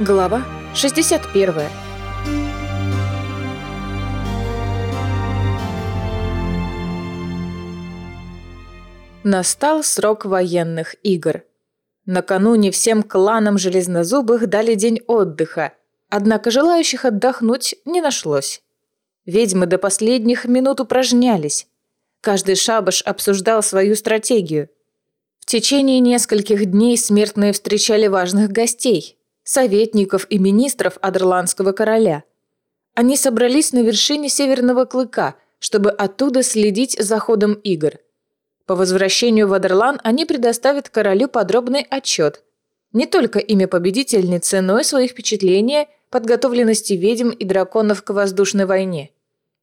Глава 61 Настал срок военных игр. Накануне всем кланам железнозубых дали день отдыха, однако желающих отдохнуть не нашлось. Ведьмы до последних минут упражнялись. Каждый шабаш обсуждал свою стратегию. В течение нескольких дней смертные встречали важных гостей, советников и министров Адерландского короля. Они собрались на вершине Северного Клыка, чтобы оттуда следить за ходом игр. По возвращению в Адерлан они предоставят королю подробный отчет. Не только имя победительницы, но и свои впечатления, подготовленности ведьм и драконов к воздушной войне.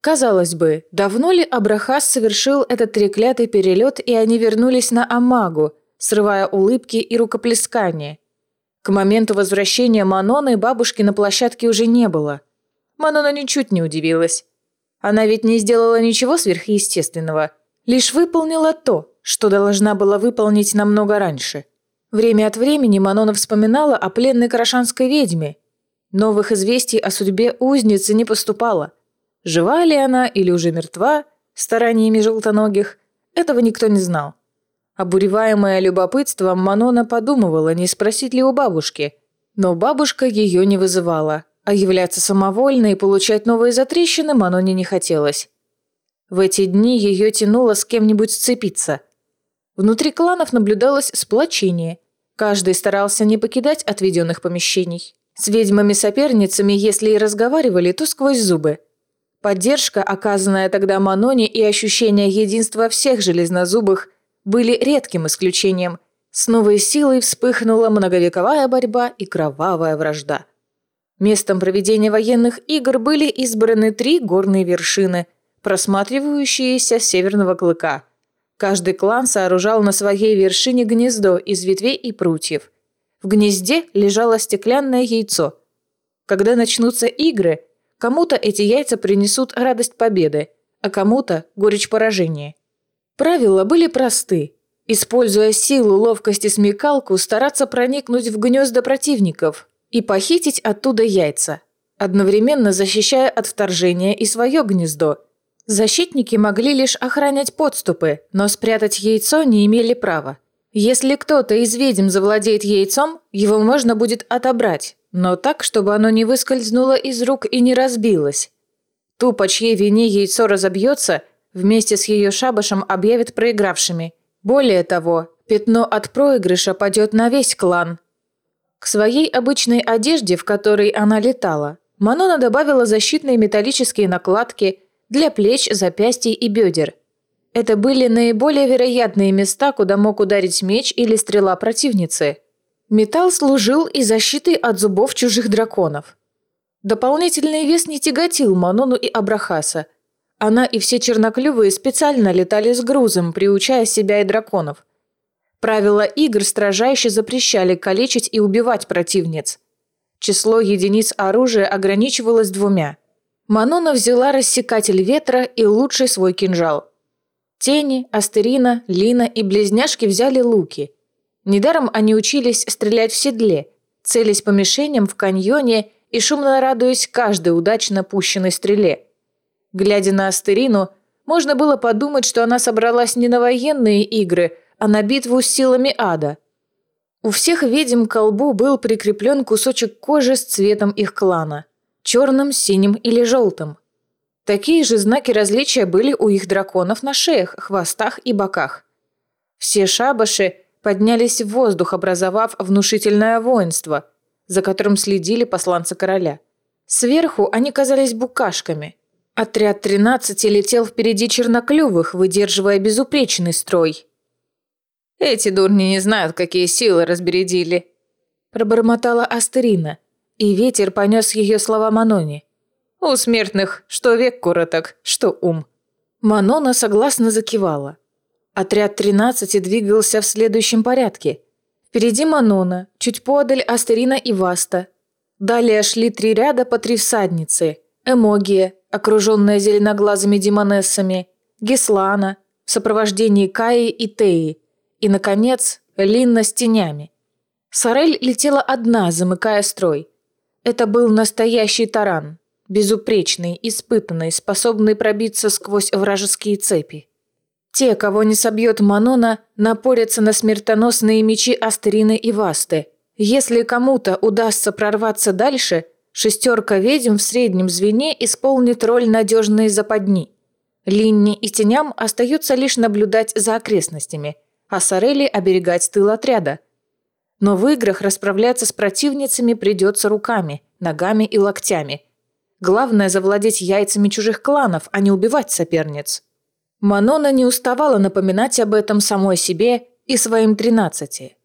Казалось бы, давно ли Абрахас совершил этот треклятый перелет, и они вернулись на Амагу, срывая улыбки и рукоплескания – к моменту возвращения Маноны бабушки на площадке уже не было. Манона ничуть не удивилась. Она ведь не сделала ничего сверхъестественного, лишь выполнила то, что должна была выполнить намного раньше. Время от времени Манона вспоминала о пленной карашанской ведьме. Новых известий о судьбе узницы не поступало. Жива ли она или уже мертва, стараниями желтоногих, этого никто не знал. Обуреваемая любопытством, Манона подумывала, не спросить ли у бабушки. Но бабушка ее не вызывала, а являться самовольно и получать новые затрещины Маноне не хотелось. В эти дни ее тянуло с кем-нибудь сцепиться. Внутри кланов наблюдалось сплочение. Каждый старался не покидать отведенных помещений. С ведьмами-соперницами, если и разговаривали, то сквозь зубы. Поддержка, оказанная тогда Маноне, и ощущение единства всех железнозубых – были редким исключением. С новой силой вспыхнула многовековая борьба и кровавая вражда. Местом проведения военных игр были избраны три горные вершины, просматривающиеся с северного клыка. Каждый клан сооружал на своей вершине гнездо из ветвей и прутьев. В гнезде лежало стеклянное яйцо. Когда начнутся игры, кому-то эти яйца принесут радость победы, а кому-то – горечь поражения. Правила были просты. Используя силу, ловкость и смекалку, стараться проникнуть в гнезда противников и похитить оттуда яйца, одновременно защищая от вторжения и свое гнездо. Защитники могли лишь охранять подступы, но спрятать яйцо не имели права. Если кто-то из ведьм завладеет яйцом, его можно будет отобрать, но так, чтобы оно не выскользнуло из рук и не разбилось. Ту, по чьей вине яйцо разобьется – вместе с ее шабашем объявят проигравшими. Более того, пятно от проигрыша падет на весь клан. К своей обычной одежде, в которой она летала, Манона добавила защитные металлические накладки для плеч, запястий и бедер. Это были наиболее вероятные места, куда мог ударить меч или стрела противницы. Металл служил и защитой от зубов чужих драконов. Дополнительный вес не тяготил Манону и Абрахаса – она и все черноклювые специально летали с грузом, приучая себя и драконов. Правила игр строжайше запрещали калечить и убивать противниц. Число единиц оружия ограничивалось двумя. Манона взяла рассекатель ветра и лучший свой кинжал. Тени, Астерина, Лина и близняшки взяли луки. Недаром они учились стрелять в седле, целясь по мишеням в каньоне и шумно радуясь каждой удачно пущенной стреле – Глядя на Астерину, можно было подумать, что она собралась не на военные игры, а на битву с силами ада. У всех ведьм к колбу был прикреплен кусочек кожи с цветом их клана – черным, синим или желтым. Такие же знаки различия были у их драконов на шеях, хвостах и боках. Все шабаши поднялись в воздух, образовав внушительное воинство, за которым следили посланцы короля. Сверху они казались букашками – Отряд 13 летел впереди черноклювых, выдерживая безупречный строй. «Эти дурни не знают, какие силы разбередили», – пробормотала Астерина, и ветер понес ее слова Маноне. «У смертных что век короток, что ум». Манона согласно закивала. Отряд 13 двигался в следующем порядке. Впереди Манона, чуть подаль Астерина и Васта. Далее шли три ряда по три всадницы – Эмогия, окруженная зеленоглазыми демонессами, Геслана в сопровождении Каи и Теи, и, наконец, Линна с тенями. Сорель летела одна, замыкая строй. Это был настоящий таран, безупречный, испытанный, способный пробиться сквозь вражеские цепи. Те, кого не собьет Манона, напорятся на смертоносные мечи Астерины и Васты. Если кому-то удастся прорваться дальше, шестерка ведьм в среднем звене исполнит роль надежной западни. Линни и теням остается лишь наблюдать за окрестностями, а Сорели оберегать тыл отряда. Но в играх расправляться с противницами придется руками, ногами и локтями. Главное завладеть яйцами чужих кланов, а не убивать соперниц. Манона не уставала напоминать об этом самой себе и своим тринадцати.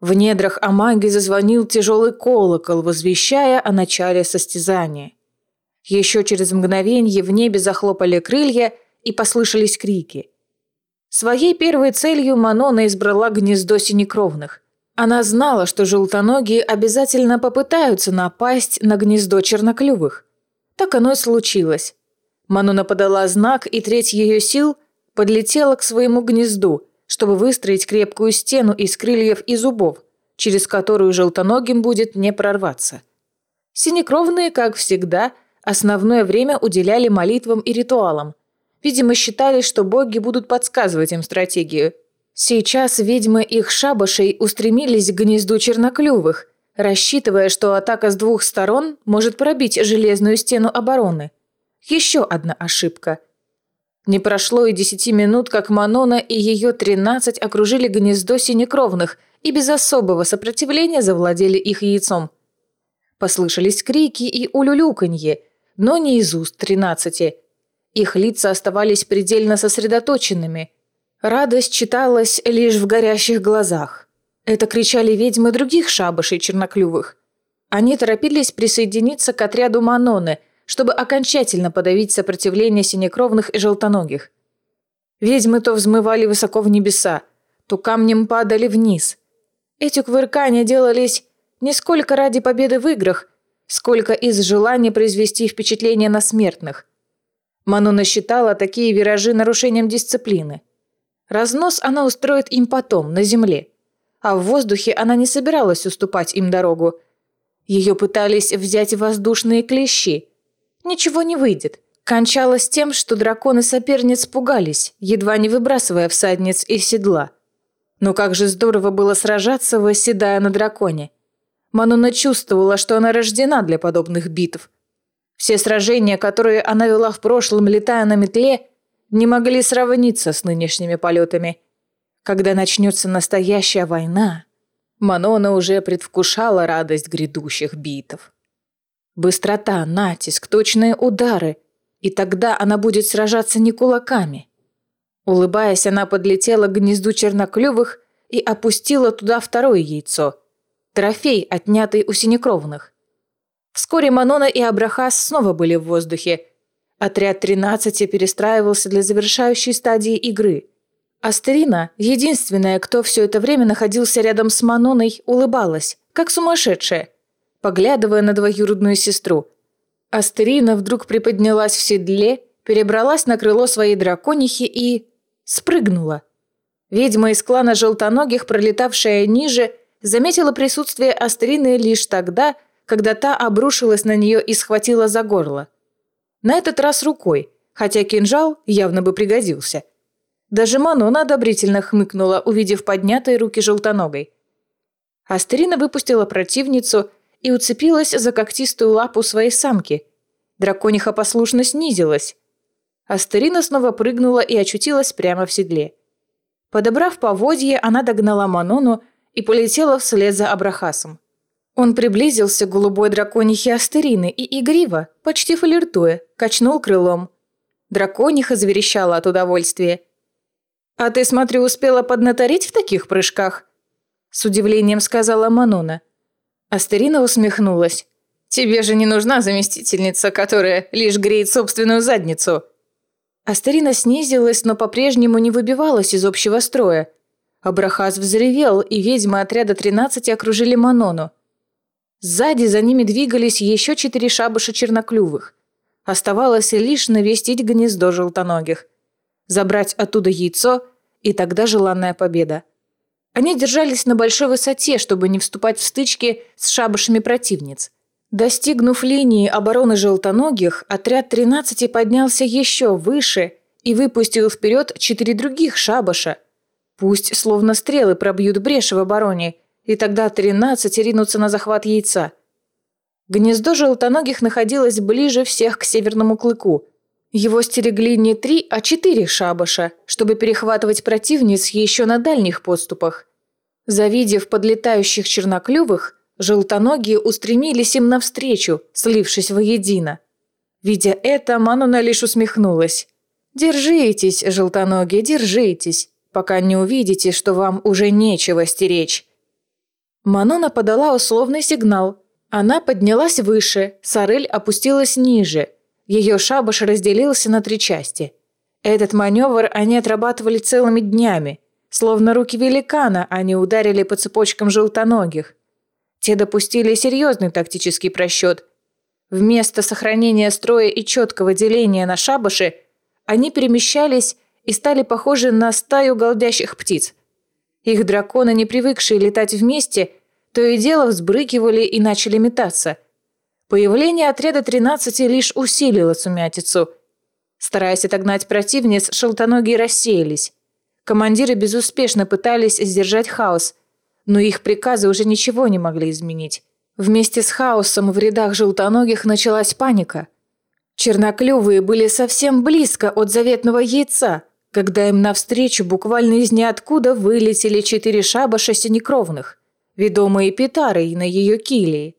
В недрах Амаги зазвонил тяжелый колокол, возвещая о начале состязания. Еще через мгновение в небе захлопали крылья и послышались крики. Своей первой целью Манона избрала гнездо синекровных. Она знала, что желтоногие обязательно попытаются напасть на гнездо черноклювых. Так оно и случилось. Мануна подала знак, и треть ее сил подлетела к своему гнезду, чтобы выстроить крепкую стену из крыльев и зубов, через которую желтоногим будет не прорваться. Синекровные, как всегда, основное время уделяли молитвам и ритуалам. Видимо, считали, что боги будут подсказывать им стратегию. Сейчас ведьмы их шабашей устремились к гнезду черноклювых, рассчитывая, что атака с двух сторон может пробить железную стену обороны – еще одна ошибка. Не прошло и десяти минут, как Манона и ее тринадцать окружили гнездо синекровных и без особого сопротивления завладели их яйцом. Послышались крики и улюлюканье, но не из уст тринадцати. Их лица оставались предельно сосредоточенными. Радость читалась лишь в горящих глазах. Это кричали ведьмы других шабашей черноклювых. Они торопились присоединиться к отряду Маноны – чтобы окончательно подавить сопротивление синекровных и желтоногих. Ведьмы то взмывали высоко в небеса, то камнем падали вниз. Эти кувыркания делались не сколько ради победы в играх, сколько из желания произвести впечатление на смертных. Мануна считала такие виражи нарушением дисциплины. Разнос она устроит им потом, на земле. А в воздухе она не собиралась уступать им дорогу. Ее пытались взять воздушные клещи – Ничего не выйдет. Кончалось тем, что драконы-соперниц пугались, едва не выбрасывая всадниц из седла. Но как же здорово было сражаться, восседая на драконе. Мануна чувствовала, что она рождена для подобных битв. Все сражения, которые она вела в прошлом, летая на метле, не могли сравниться с нынешними полетами. Когда начнется настоящая война, Манона уже предвкушала радость грядущих битв. Быстрота, натиск, точные удары. И тогда она будет сражаться не кулаками. Улыбаясь, она подлетела к гнезду черноклювых и опустила туда второе яйцо. Трофей, отнятый у синекровных. Вскоре Манона и Абрахас снова были в воздухе. Отряд 13 перестраивался для завершающей стадии игры. Астерина, единственная, кто все это время находился рядом с Маноной, улыбалась, как сумасшедшая – поглядывая на двоюродную сестру. Астерина вдруг приподнялась в седле, перебралась на крыло своей драконихи и... спрыгнула. Ведьма из клана желтоногих, пролетавшая ниже, заметила присутствие Астерины лишь тогда, когда та обрушилась на нее и схватила за горло. На этот раз рукой, хотя кинжал явно бы пригодился. Даже Манона одобрительно хмыкнула, увидев поднятые руки желтоногой. Астерина выпустила противницу и уцепилась за когтистую лапу своей самки. Дракониха послушно снизилась. Астерина снова прыгнула и очутилась прямо в седле. Подобрав поводье, она догнала Манону и полетела вслед за Абрахасом. Он приблизился к голубой драконихе Астерины и игриво, почти флиртуя, качнул крылом. Дракониха заверещала от удовольствия. «А ты, смотрю, успела поднаторить в таких прыжках?» С удивлением сказала Манона. Астерина усмехнулась. «Тебе же не нужна заместительница, которая лишь греет собственную задницу». Астерина снизилась, но по-прежнему не выбивалась из общего строя. Абрахас взревел, и ведьмы отряда 13 окружили Манону. Сзади за ними двигались еще четыре шабаша черноклювых. Оставалось лишь навестить гнездо желтоногих. Забрать оттуда яйцо, и тогда желанная победа. Они держались на большой высоте, чтобы не вступать в стычки с шабашами противниц. Достигнув линии обороны желтоногих, отряд 13 поднялся еще выше и выпустил вперед четыре других шабаша. Пусть словно стрелы пробьют брешь в обороне, и тогда 13 ринутся на захват яйца. Гнездо желтоногих находилось ближе всех к северному клыку. Его стерегли не три, а четыре шабаша, чтобы перехватывать противниц еще на дальних подступах. Завидев подлетающих черноклювых, желтоногие устремились им навстречу, слившись воедино. Видя это, Мануна лишь усмехнулась. «Держитесь, желтоногие, держитесь, пока не увидите, что вам уже нечего стеречь». Манона подала условный сигнал. Она поднялась выше, Сарель опустилась ниже. Ее шабаш разделился на три части. Этот маневр они отрабатывали целыми днями. Словно руки великана они ударили по цепочкам желтоногих. Те допустили серьезный тактический просчет. Вместо сохранения строя и четкого деления на шабаши – они перемещались и стали похожи на стаю голдящих птиц. Их драконы, не привыкшие летать вместе, то и дело взбрыкивали и начали метаться. Появление отряда 13 лишь усилило сумятицу. Стараясь отогнать противниц, шелтоногие рассеялись. Командиры безуспешно пытались сдержать хаос, но их приказы уже ничего не могли изменить. Вместе с хаосом в рядах желтоногих началась паника – Черноклювые были совсем близко от заветного яйца, когда им навстречу буквально из ниоткуда вылетели четыре шабаша синекровных, ведомые Питарой на ее килии.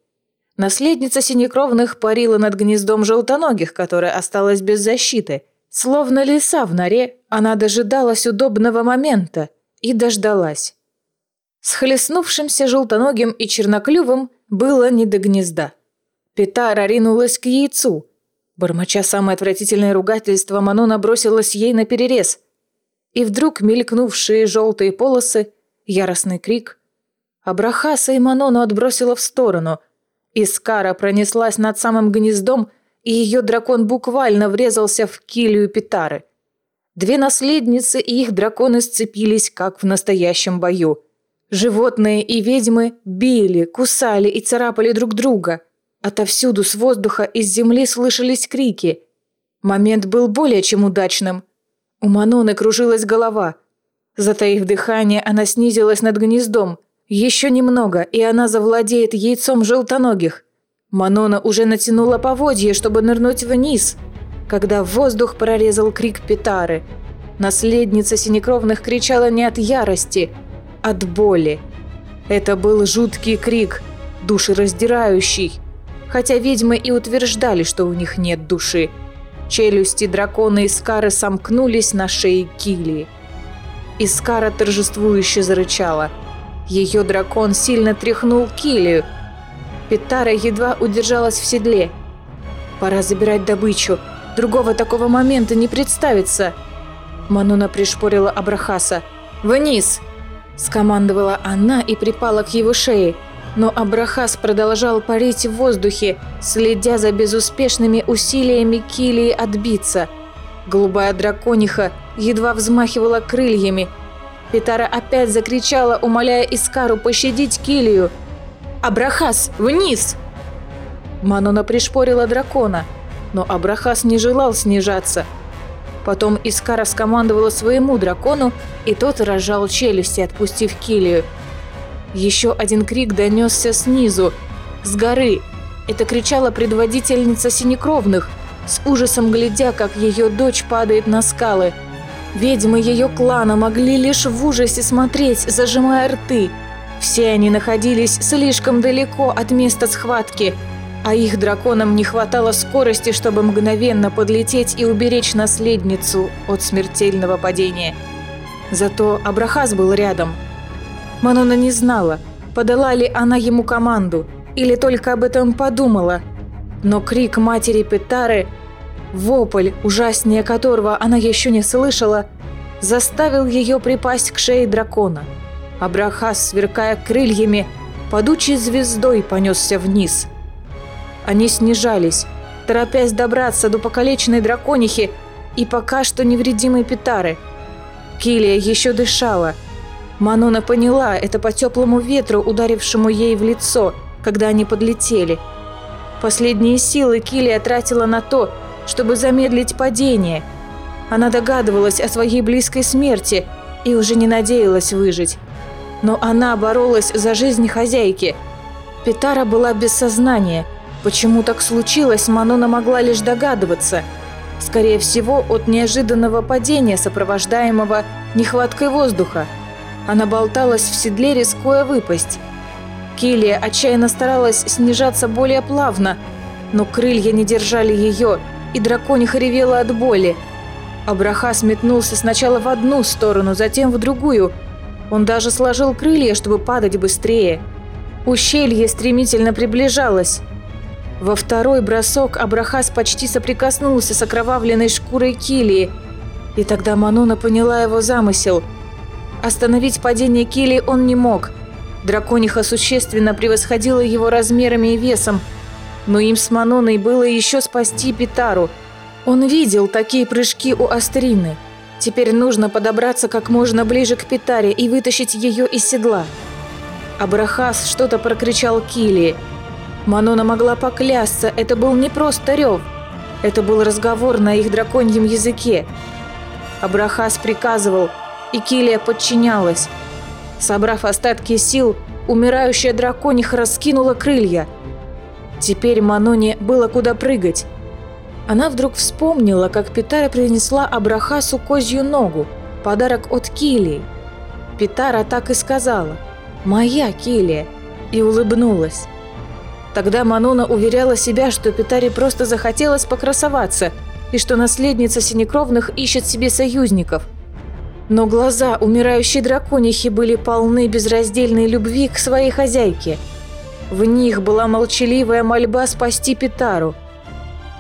Наследница синекровных парила над гнездом желтоногих, которое осталось без защиты. Словно лиса в норе, она дожидалась удобного момента и дождалась. Схлестнувшимся желтоногим и черноклювым было не до гнезда. Питара ринулась к яйцу – Бормоча самое отвратительное ругательство, Манона бросилась ей на перерез. И вдруг мелькнувшие желтые полосы, яростный крик. Абрахаса и Манону отбросила в сторону. Искара пронеслась над самым гнездом, и ее дракон буквально врезался в килию Питары. Две наследницы и их драконы сцепились, как в настоящем бою. Животные и ведьмы били, кусали и царапали друг друга – Отовсюду с воздуха и с земли слышались крики. Момент был более чем удачным. У Маноны кружилась голова. Затаив дыхание, она снизилась над гнездом. Еще немного, и она завладеет яйцом желтоногих. Манона уже натянула поводье, чтобы нырнуть вниз, когда воздух прорезал крик Петары. Наследница синекровных кричала не от ярости, от боли. Это был жуткий крик, душераздирающий хотя ведьмы и утверждали, что у них нет души. Челюсти дракона Искары сомкнулись на шее Килии. Искара торжествующе зарычала. Ее дракон сильно тряхнул Килию. Петара едва удержалась в седле. «Пора забирать добычу. Другого такого момента не представится!» Мануна пришпорила Абрахаса. «Вниз!» – скомандовала она и припала к его шее – но Абрахас продолжал парить в воздухе, следя за безуспешными усилиями Килии отбиться. Голубая дракониха едва взмахивала крыльями. Петара опять закричала, умоляя Искару пощадить Килию. «Абрахас, вниз!» Манона пришпорила дракона, но Абрахас не желал снижаться. Потом Искара скомандовала своему дракону, и тот разжал челюсти, отпустив Килию. Еще один крик донесся снизу, с горы. Это кричала предводительница синекровных, с ужасом глядя, как ее дочь падает на скалы. Ведьмы ее клана могли лишь в ужасе смотреть, зажимая рты. Все они находились слишком далеко от места схватки, а их драконам не хватало скорости, чтобы мгновенно подлететь и уберечь наследницу от смертельного падения. Зато Абрахас был рядом – Манона не знала, подала ли она ему команду или только об этом подумала. Но крик матери Петары, вопль, ужаснее которого она еще не слышала, заставил ее припасть к шее дракона. Абрахас, сверкая крыльями, падучей звездой понесся вниз. Они снижались, торопясь добраться до покалеченной драконихи и пока что невредимой Петары. Килия еще дышала – Манона поняла это по теплому ветру, ударившему ей в лицо, когда они подлетели. Последние силы Килия тратила на то, чтобы замедлить падение. Она догадывалась о своей близкой смерти и уже не надеялась выжить. Но она боролась за жизнь хозяйки. Петара была без сознания. Почему так случилось, Манона могла лишь догадываться. Скорее всего, от неожиданного падения, сопровождаемого нехваткой воздуха. Она болталась в седле, рискуя выпасть. Килия отчаянно старалась снижаться более плавно, но крылья не держали ее, и дракониха ревела от боли. Абрахас метнулся сначала в одну сторону, затем в другую. Он даже сложил крылья, чтобы падать быстрее. Ущелье стремительно приближалось. Во второй бросок Абрахас почти соприкоснулся с окровавленной шкурой Килии. И тогда Манона поняла его замысел. Остановить падение Килии он не мог – Дракониха существенно превосходила его размерами и весом, но им с Маноной было еще спасти Питару. Он видел такие прыжки у Астрины. Теперь нужно подобраться как можно ближе к Питаре и вытащить ее из седла. Абрахас что-то прокричал Килии. Манона могла поклясться, это был не просто рев. Это был разговор на их драконьем языке. Абрахас приказывал, и Килия подчинялась. Собрав остатки сил, умирающая дракониха раскинула крылья. Теперь Маноне было куда прыгать. Она вдруг вспомнила, как Питара принесла Абрахасу козью ногу, подарок от Килии. Питара так и сказала «Моя Килия» и улыбнулась. Тогда Манона уверяла себя, что Питаре просто захотелось покрасоваться и что наследница Синекровных ищет себе союзников – но глаза умирающей драконихи были полны безраздельной любви к своей хозяйке. В них была молчаливая мольба спасти Питару.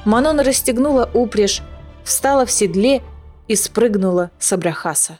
Манон расстегнула упряжь, встала в седле и спрыгнула с Абрахаса.